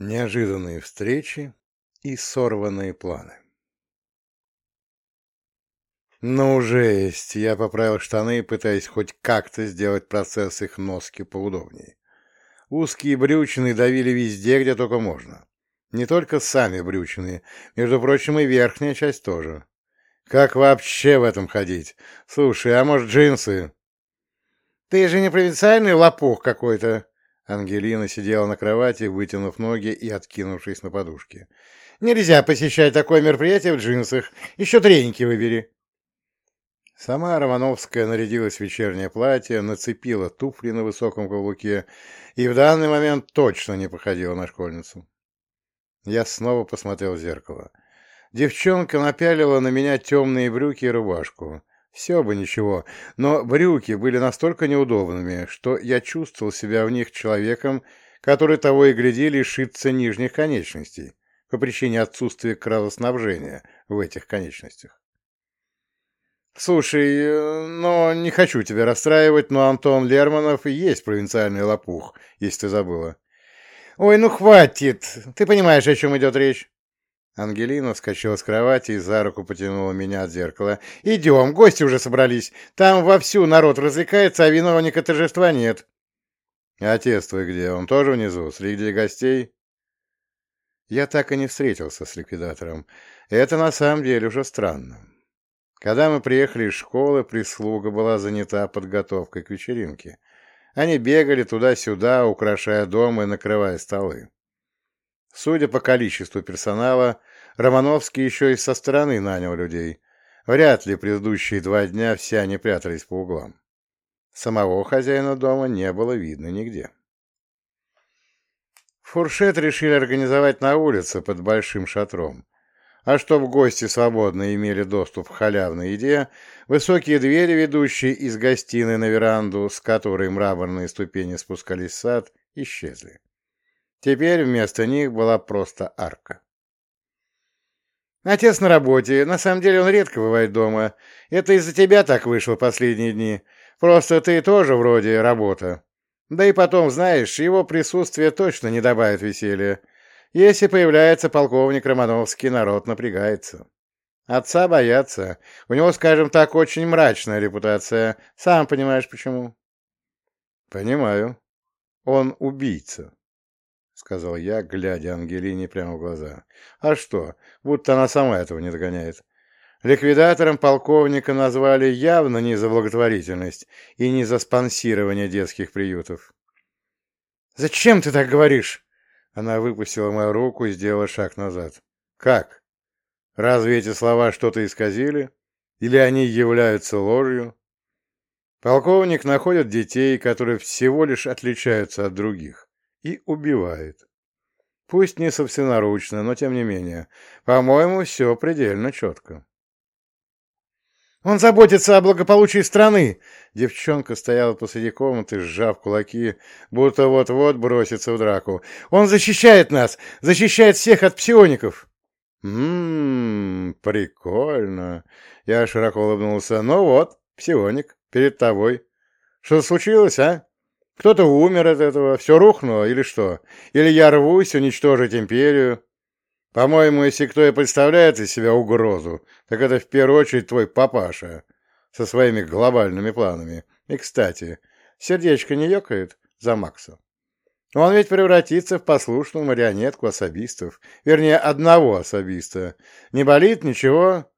Неожиданные встречи и сорванные планы. Ну, жесть! Я поправил штаны, пытаясь хоть как-то сделать процесс их носки поудобнее. Узкие брючины давили везде, где только можно. Не только сами брючины, между прочим, и верхняя часть тоже. Как вообще в этом ходить? Слушай, а может джинсы? Ты же не провинциальный лопух какой-то, Ангелина сидела на кровати, вытянув ноги и откинувшись на подушке. «Нельзя посещать такое мероприятие в джинсах. Еще треники выбери». Сама Романовская нарядилась в вечернее платье, нацепила туфли на высоком каблуке и в данный момент точно не походила на школьницу. Я снова посмотрел в зеркало. Девчонка напялила на меня темные брюки и рубашку. Все бы ничего, но брюки были настолько неудобными, что я чувствовал себя в них человеком, который того и гляди лишится нижних конечностей по причине отсутствия кровоснабжения в этих конечностях. «Слушай, э, но не хочу тебя расстраивать, но Антон Лерманов и есть провинциальный лопух, если ты забыла». «Ой, ну хватит! Ты понимаешь, о чем идет речь?» Ангелина вскочила с кровати и за руку потянула меня от зеркала. «Идем, гости уже собрались. Там вовсю народ развлекается, а виновника торжества нет». «Отец твой где? Он тоже внизу, среди гостей?» Я так и не встретился с ликвидатором. Это на самом деле уже странно. Когда мы приехали из школы, прислуга была занята подготовкой к вечеринке. Они бегали туда-сюда, украшая дом и накрывая столы. Судя по количеству персонала, Романовский еще и со стороны нанял людей. Вряд ли предыдущие два дня все они прятались по углам. Самого хозяина дома не было видно нигде. Фуршет решили организовать на улице под большим шатром. А чтобы гости свободно имели доступ к халявной еде, высокие двери, ведущие из гостиной на веранду, с которой мраморные ступени спускались в сад, исчезли. Теперь вместо них была просто арка. Отец на работе. На самом деле он редко бывает дома. Это из-за тебя так вышло последние дни. Просто ты тоже вроде работа. Да и потом, знаешь, его присутствие точно не добавит веселья. Если появляется полковник Романовский, народ напрягается. Отца боятся. У него, скажем так, очень мрачная репутация. Сам понимаешь, почему? Понимаю. Он убийца. — сказал я, глядя Ангелине прямо в глаза. «А что, будто она сама этого не догоняет. Ликвидатором полковника назвали явно не за благотворительность и не за спонсирование детских приютов». «Зачем ты так говоришь?» Она выпустила мою руку и сделала шаг назад. «Как? Разве эти слова что-то исказили? Или они являются ложью?» Полковник находит детей, которые всего лишь отличаются от других и убивает. Пусть не собственноручно, но тем не менее. По-моему, все предельно четко. «Он заботится о благополучии страны!» Девчонка стояла посреди комнаты, сжав кулаки, будто вот-вот бросится в драку. «Он защищает нас! Защищает всех от псиоников!» «Ммм, прикольно!» Я широко улыбнулся. «Ну вот, псионик, перед тобой. Что случилось, а?» Кто-то умер от этого, все рухнуло или что? Или я рвусь уничтожить империю? По-моему, если кто и представляет из себя угрозу, так это в первую очередь твой папаша со своими глобальными планами. И, кстати, сердечко не ёкает за Макса. Он ведь превратится в послушную марионетку особистов. Вернее, одного особиста. Не болит ничего?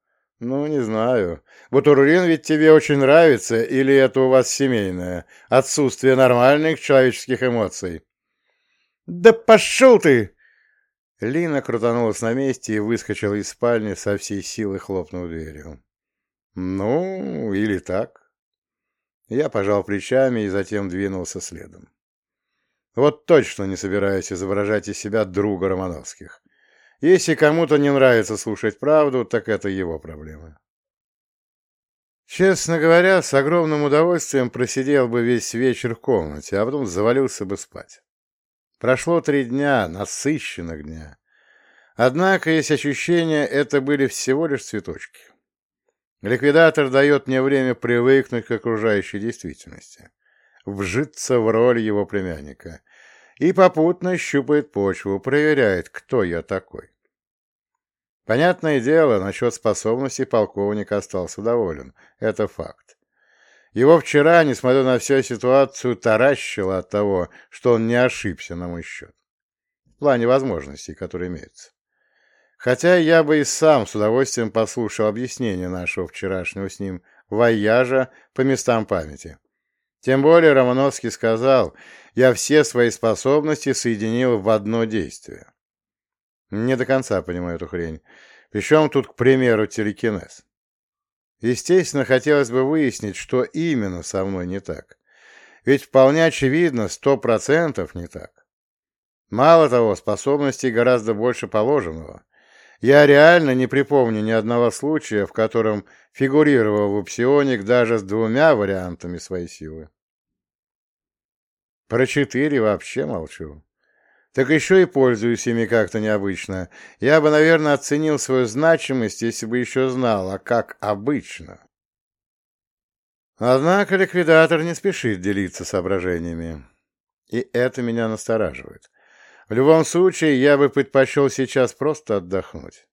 «Ну, не знаю. Бутурлин ведь тебе очень нравится, или это у вас семейное? Отсутствие нормальных человеческих эмоций?» «Да пошел ты!» Лина крутанулась на месте и выскочила из спальни со всей силы, хлопнув дверью. «Ну, или так». Я пожал плечами и затем двинулся следом. Вот точно не собираюсь изображать из себя друга Романовских. Если кому-то не нравится слушать правду, так это его проблемы. Честно говоря, с огромным удовольствием просидел бы весь вечер в комнате, а потом завалился бы спать. Прошло три дня, насыщенных дня. Однако есть ощущение, это были всего лишь цветочки. Ликвидатор дает мне время привыкнуть к окружающей действительности, вжиться в роль его племянника. и попутно щупает почву, проверяет, кто я такой. Понятное дело, насчет способностей полковник остался доволен. Это факт. Его вчера, несмотря на всю ситуацию, таращило от того, что он не ошибся на мой счет. В плане возможностей, которые имеются. Хотя я бы и сам с удовольствием послушал объяснение нашего вчерашнего с ним вояжа по местам памяти. Тем более Романовский сказал, я все свои способности соединил в одно действие. Не до конца понимаю эту хрень. Причем тут, к примеру, телекинез. Естественно, хотелось бы выяснить, что именно со мной не так. Ведь вполне очевидно, сто процентов не так. Мало того, способностей гораздо больше положенного. Я реально не припомню ни одного случая, в котором фигурировал вупсионик даже с двумя вариантами своей силы. Про четыре вообще молчу. Так еще и пользуюсь ими как-то необычно. Я бы, наверное, оценил свою значимость, если бы еще знал, а как обычно. Однако ликвидатор не спешит делиться соображениями. И это меня настораживает. В любом случае, я бы предпочел сейчас просто отдохнуть.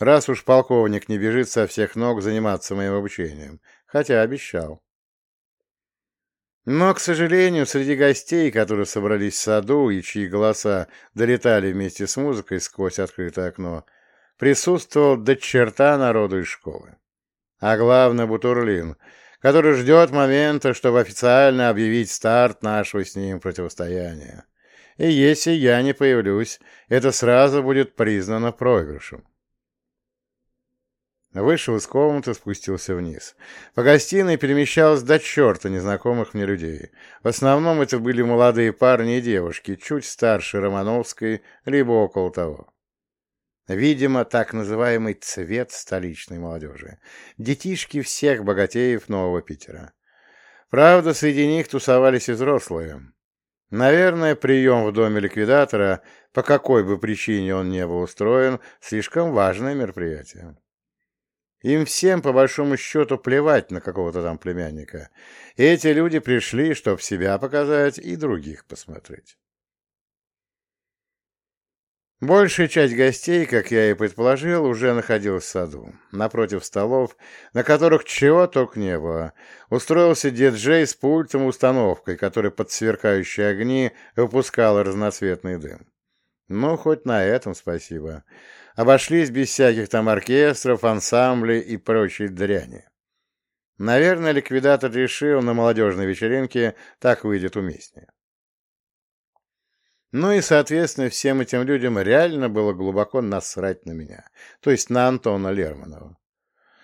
Раз уж полковник не бежит со всех ног заниматься моим обучением, хотя обещал. Но, к сожалению, среди гостей, которые собрались в саду и чьи голоса долетали вместе с музыкой сквозь открытое окно, присутствовал до черта народу из школы. А главное, Бутурлин, который ждет момента, чтобы официально объявить старт нашего с ним противостояния. И если я не появлюсь, это сразу будет признано проигрышем. Вышел из комнаты, спустился вниз. По гостиной перемещалось до черта незнакомых мне людей. В основном это были молодые парни и девушки, чуть старше Романовской, либо около того. Видимо, так называемый цвет столичной молодежи. Детишки всех богатеев Нового Питера. Правда, среди них тусовались и взрослые. Наверное, прием в доме ликвидатора, по какой бы причине он не был устроен, слишком важное мероприятие. Им всем, по большому счету, плевать на какого-то там племянника. Эти люди пришли, чтобы себя показать и других посмотреть. Большая часть гостей, как я и предположил, уже находилась в саду, напротив столов, на которых чего только не было. Устроился диджей с пультом установкой, который под сверкающие огни выпускал разноцветный дым. Ну, хоть на этом спасибо обошлись без всяких там оркестров, ансамблей и прочей дряни. Наверное, ликвидатор решил на молодежной вечеринке так выйдет уместнее. Ну и, соответственно, всем этим людям реально было глубоко насрать на меня, то есть на Антона Лермонова.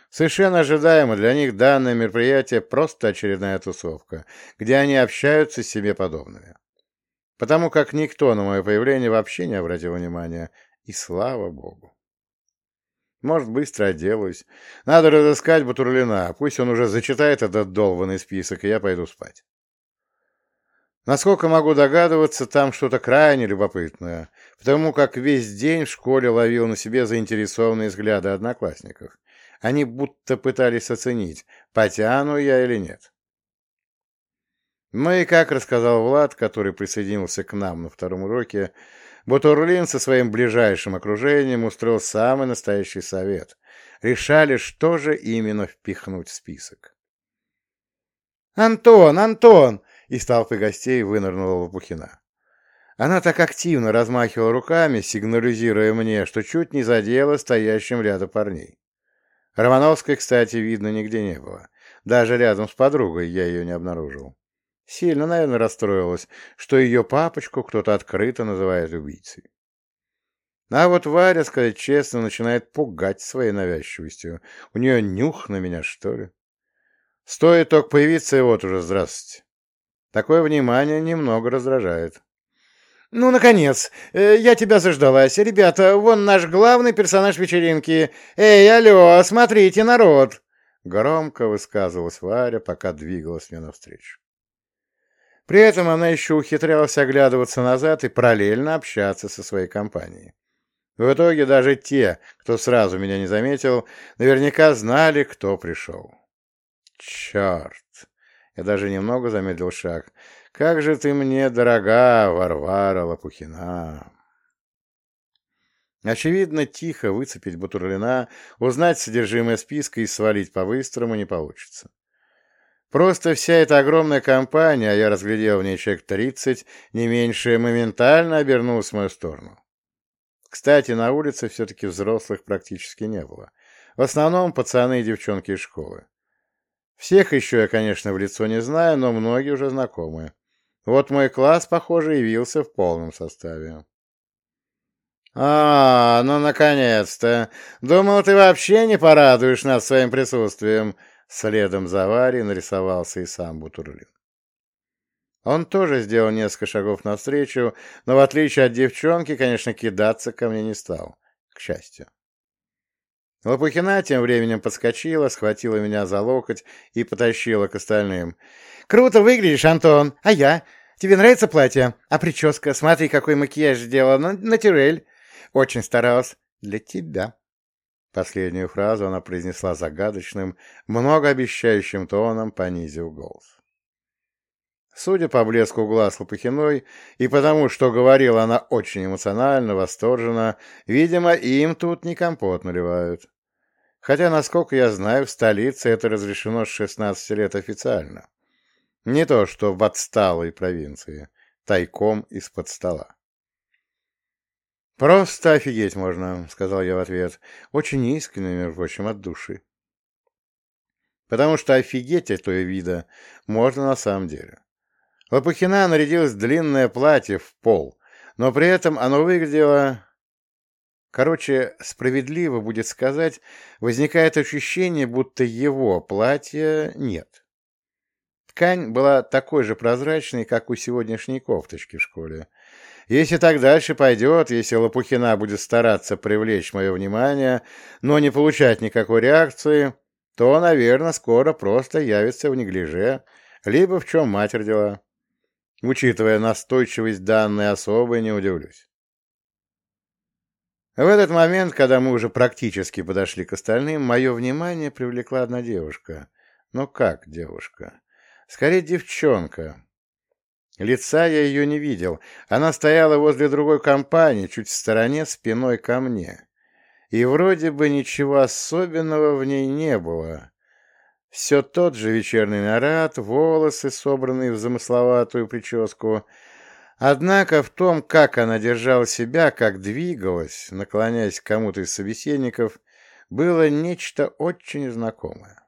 Совершенно ожидаемо для них данное мероприятие просто очередная тусовка, где они общаются с себе подобными. Потому как никто на мое появление вообще не обратил внимания, и слава богу. Может, быстро отделаюсь. Надо разыскать Батурлина. Пусть он уже зачитает этот долбанный список, и я пойду спать. Насколько могу догадываться, там что-то крайне любопытное, потому как весь день в школе ловил на себе заинтересованные взгляды одноклассников. Они будто пытались оценить, потяну я или нет. Ну и, как рассказал Влад, который присоединился к нам на втором уроке, Бутурлин со своим ближайшим окружением устроил самый настоящий совет. Решали, что же именно впихнуть в список. «Антон! Антон!» — из толпы гостей вынырнула Лопухина. Она так активно размахивала руками, сигнализируя мне, что чуть не задела стоящим рядом парней. Романовской, кстати, видно нигде не было. Даже рядом с подругой я ее не обнаружил. Сильно, наверное, расстроилась, что ее папочку кто-то открыто называет убийцей. А вот Варя, сказать честно, начинает пугать своей навязчивостью. У нее нюх на меня, что ли? Стоит только появиться, и вот уже здравствуйте. Такое внимание немного раздражает. «Ну, наконец! Э, я тебя заждалась. Ребята, вон наш главный персонаж вечеринки. Эй, алло, смотрите, народ!» Громко высказывалась Варя, пока двигалась мне навстречу. При этом она еще ухитрялась оглядываться назад и параллельно общаться со своей компанией. В итоге даже те, кто сразу меня не заметил, наверняка знали, кто пришел. Черт! Я даже немного замедлил шаг. как же ты мне дорога, Варвара Лопухина!» Очевидно, тихо выцепить Бутурлина, узнать содержимое списка и свалить по-быстрому не получится. Просто вся эта огромная компания, а я разглядел в ней человек тридцать, не меньше, моментально обернулась в мою сторону. Кстати, на улице все-таки взрослых практически не было. В основном пацаны и девчонки из школы. Всех еще я, конечно, в лицо не знаю, но многие уже знакомы. Вот мой класс, похоже, явился в полном составе. «А, ну, наконец-то! Думал, ты вообще не порадуешь нас своим присутствием!» Следом за Варей нарисовался и сам Бутурлин. Он тоже сделал несколько шагов навстречу, но, в отличие от девчонки, конечно, кидаться ко мне не стал, к счастью. Лопухина тем временем подскочила, схватила меня за локоть и потащила к остальным. «Круто выглядишь, Антон! А я? Тебе нравится платье? А прическа? Смотри, какой макияж сделала! Натюрель! Очень старалась. Для тебя!» Последнюю фразу она произнесла загадочным, многообещающим тоном, понизив голос. Судя по блеску глаз Лопухиной и потому, что говорила она очень эмоционально, восторженно, видимо, им тут не компот наливают. Хотя, насколько я знаю, в столице это разрешено с 16 лет официально. Не то, что в отсталой провинции, тайком из-под стола. «Просто офигеть можно», — сказал я в ответ, очень искренне, между прочим, от души. Потому что офигеть этого вида можно на самом деле. Лопухина нарядилась в длинное платье в пол, но при этом оно выглядело... Короче, справедливо будет сказать, возникает ощущение, будто его платья нет. Ткань была такой же прозрачной, как у сегодняшней кофточки в школе, если так дальше пойдет, если Лопухина будет стараться привлечь мое внимание, но не получать никакой реакции, то, наверное, скоро просто явится в неглиже, либо в чем мать родила. Учитывая настойчивость данной особы, не удивлюсь. В этот момент, когда мы уже практически подошли к остальным, мое внимание привлекла одна девушка. Ну как девушка? Скорее девчонка, Лица я ее не видел. Она стояла возле другой компании, чуть в стороне, спиной ко мне. И вроде бы ничего особенного в ней не было. Все тот же вечерний наряд, волосы, собранные в замысловатую прическу. Однако в том, как она держала себя, как двигалась, наклоняясь к кому-то из собеседников, было нечто очень знакомое.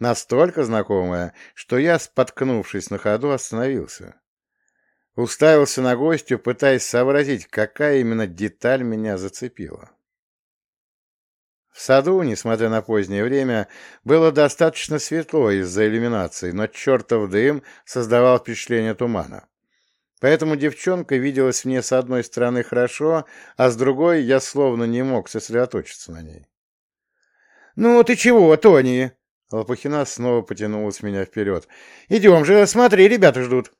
Настолько знакомая, что я, споткнувшись на ходу, остановился. Уставился на гостю, пытаясь сообразить, какая именно деталь меня зацепила. В саду, несмотря на позднее время, было достаточно светло из-за иллюминации, но чертов дым создавал впечатление тумана. Поэтому девчонка виделась мне с одной стороны хорошо, а с другой я словно не мог сосредоточиться на ней. «Ну ты чего, Тони?» Лопухина снова потянулась меня вперед. «Идем же, смотри, ребята ждут».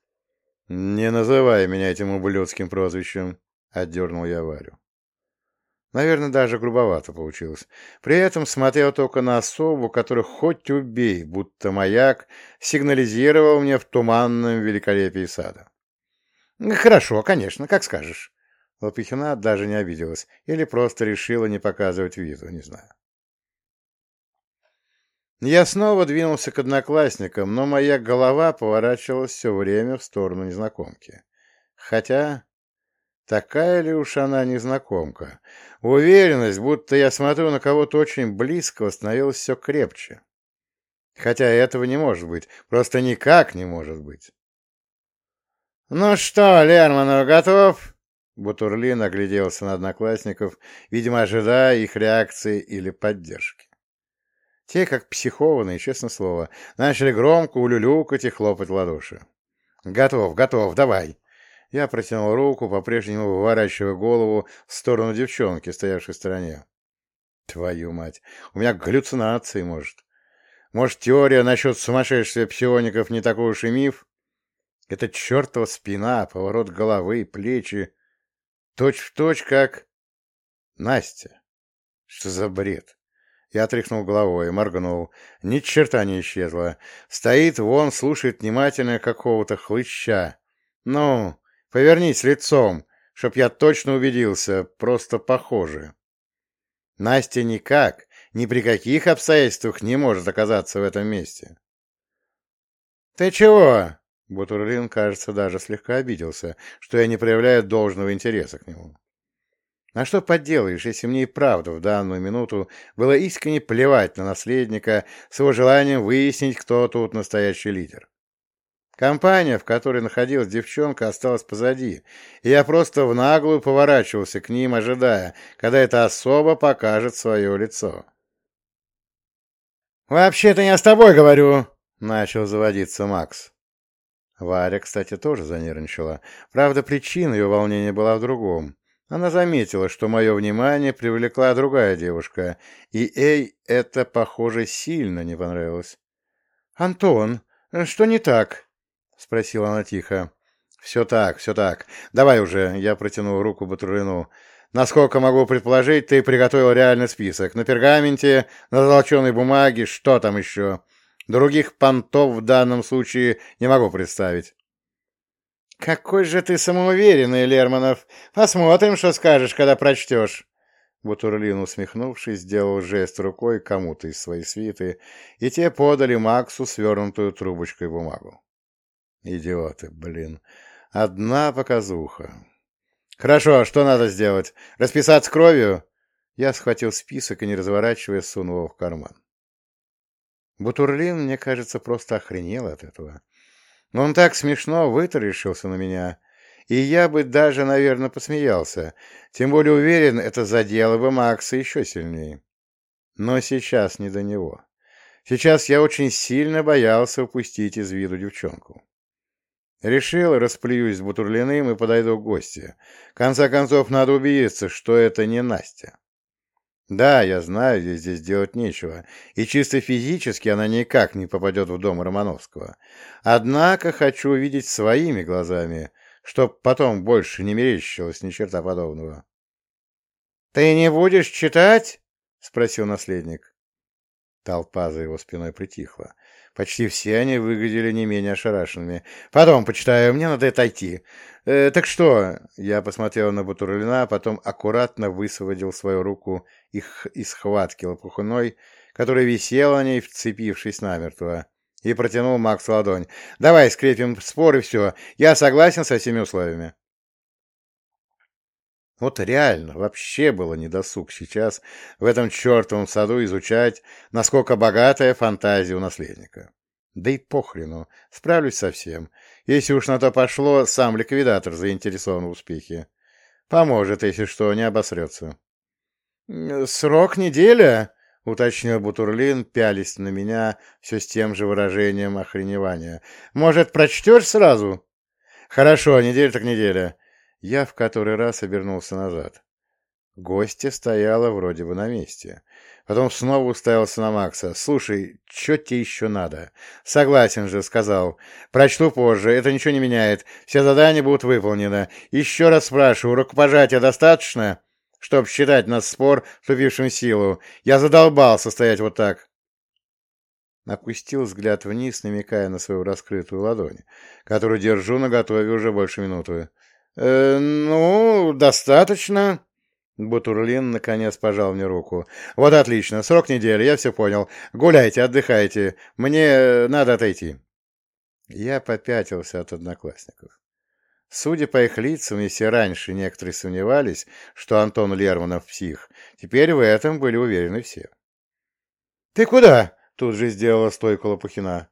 «Не называй меня этим ублюдским прозвищем», — отдернул я Варю. Наверное, даже грубовато получилось. При этом смотрел только на особу, которую хоть убей, будто маяк, сигнализировал мне в туманном великолепии сада. «Хорошо, конечно, как скажешь». Лопухина даже не обиделась или просто решила не показывать виду, не знаю. Я снова двинулся к одноклассникам, но моя голова поворачивалась все время в сторону незнакомки. Хотя, такая ли уж она незнакомка? Уверенность, будто я смотрю на кого-то очень близкого, становилась все крепче. Хотя этого не может быть, просто никак не может быть. «Ну что, Лерманов, готов?» Бутурлин огляделся на одноклассников, видимо, ожидая их реакции или поддержки. Те, как психованные, честное слово, начали громко улюлюкать и хлопать ладоши. «Готов, готов, давай!» Я протянул руку, по-прежнему выворачивая голову в сторону девчонки, стоявшей в стороне. «Твою мать! У меня галлюцинации, может. Может, теория насчет сумасшествия псиоников не такой уж и миф? Это чертова спина, поворот головы, плечи. Точь в точь, как... Настя. Что за бред? Я тряхнул головой, моргнул. Ни черта не исчезла. Стоит вон, слушает внимательно какого-то хлыща. Ну, повернись лицом, чтоб я точно убедился, просто похоже. Настя никак, ни при каких обстоятельствах не может оказаться в этом месте. «Ты чего?» Бутурлин, кажется, даже слегка обиделся, что я не проявляю должного интереса к нему. А что поделаешь, если мне и правда в данную минуту было искренне плевать на наследника с его желанием выяснить, кто тут настоящий лидер. Компания, в которой находилась девчонка, осталась позади, и я просто в наглую поворачивался к ним, ожидая, когда эта особа покажет свое лицо. «Вообще-то я с тобой говорю!» — начал заводиться Макс. Варя, кстати, тоже занервничала. Правда, причина ее волнения была в другом. Она заметила, что мое внимание привлекла другая девушка, и ей это, похоже, сильно не понравилось. «Антон, что не так?» — спросила она тихо. «Все так, все так. Давай уже», — я протянул руку Батурину. «Насколько могу предположить, ты приготовил реальный список. На пергаменте, на золоченой бумаге, что там еще? Других понтов в данном случае не могу представить». «Какой же ты самоуверенный, Лермонов! Посмотрим, что скажешь, когда прочтешь!» Бутурлин, усмехнувшись, сделал жест рукой кому-то из своей свиты, и те подали Максу свернутую трубочкой бумагу. Идиоты, блин. Одна показуха. «Хорошо, что надо сделать? Расписаться кровью?» Я схватил список и, не разворачивая, сунул его в карман. Бутурлин, мне кажется, просто охренел от этого. Но он так смешно вытаращился на меня, и я бы даже, наверное, посмеялся. Тем более уверен, это задело бы Макса еще сильнее. Но сейчас не до него. Сейчас я очень сильно боялся упустить из виду девчонку. Решил, расплююсь с Бутурлиным и подойду к гости. В конце концов, надо убедиться, что это не Настя. Да, я знаю, здесь, здесь делать нечего, и чисто физически она никак не попадет в дом Романовского. Однако хочу увидеть своими глазами, чтоб потом больше не мерещилось ни черта подобного. — Ты не будешь читать? — спросил наследник. Толпа за его спиной притихла. Почти все они выглядели не менее ошарашенными. «Потом почитаю, мне надо отойти. Э, так что?» Я посмотрел на Бутурлина, потом аккуратно высвободил свою руку их из схватки лопухуной, которая висела на ней, вцепившись намертво, и протянул Макс ладонь. «Давай скрепим спор и все. Я согласен со всеми условиями». Вот реально, вообще было недосуг сейчас в этом чертовом саду изучать, насколько богатая фантазия у наследника. Да и похрену, справлюсь со всем. Если уж на то пошло, сам ликвидатор заинтересован в успехе. Поможет, если что, не обосрется. «Срок неделя?» — уточнил Бутурлин, пялись на меня все с тем же выражением охреневания. «Может, прочтешь сразу?» «Хорошо, неделя так неделя. Я в который раз обернулся назад. Гостья стояла вроде бы на месте. Потом снова уставился на Макса. «Слушай, что тебе еще надо?» «Согласен же», — сказал. «Прочту позже, это ничего не меняет. Все задания будут выполнены. Еще раз спрашиваю, рукопожатия достаточно, чтобы считать нас спор, вступившим в силу? Я задолбался стоять вот так». Опустил взгляд вниз, намекая на свою раскрытую ладонь, которую держу наготове уже больше минуты. «Э, «Ну, достаточно». Бутурлин наконец пожал мне руку. «Вот отлично, срок недели, я все понял. Гуляйте, отдыхайте. Мне надо отойти». Я попятился от одноклассников. Судя по их лицам, если раньше некоторые сомневались, что Антон Лерманов псих, теперь в этом были уверены все. «Ты куда?» — тут же сделала стойку Лопухина.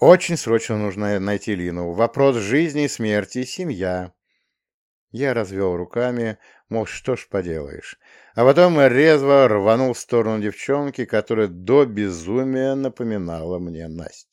«Очень срочно нужно найти Лину. Вопрос жизни и смерти, семья». Я развел руками, мол, что ж поделаешь. А потом резво рванул в сторону девчонки, которая до безумия напоминала мне Настю.